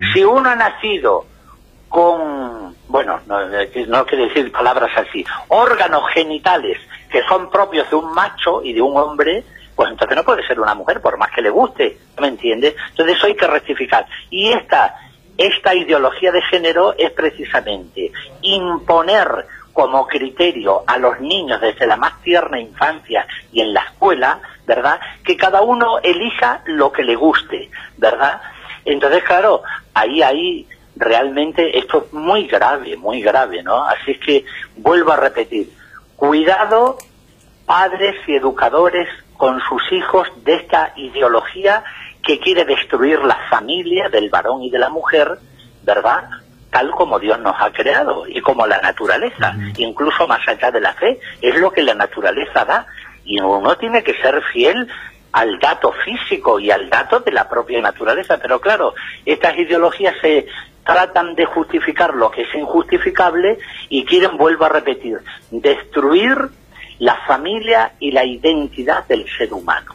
Si uno ha nacido con, bueno, no, no quiero decir palabras así, órganos genitales que son propios de un macho y de un hombre, pues entonces no puede ser una mujer, por más que le guste, ¿me entiende? Entonces eso hay que rectificar. Y esta, esta ideología de género es precisamente imponer como criterio a los niños desde la más tierna infancia y en la escuela, ¿verdad? Que cada uno elija lo que le guste, ¿verdad? Entonces, claro, ahí, ahí realmente esto es muy grave, muy grave, ¿no? Así es que vuelvo a repetir, cuidado padres y educadores con sus hijos de esta ideología que quiere destruir la familia del varón y de la mujer, ¿verdad? Tal como Dios nos ha creado y como la naturaleza, incluso más allá de la fe, es lo que la naturaleza da. Y uno tiene que ser fiel al dato físico y al dato de la propia naturaleza. Pero claro, estas ideologías se tratan de justificar lo que es injustificable y quieren, vuelvo a repetir, destruir la familia y la identidad del ser humano.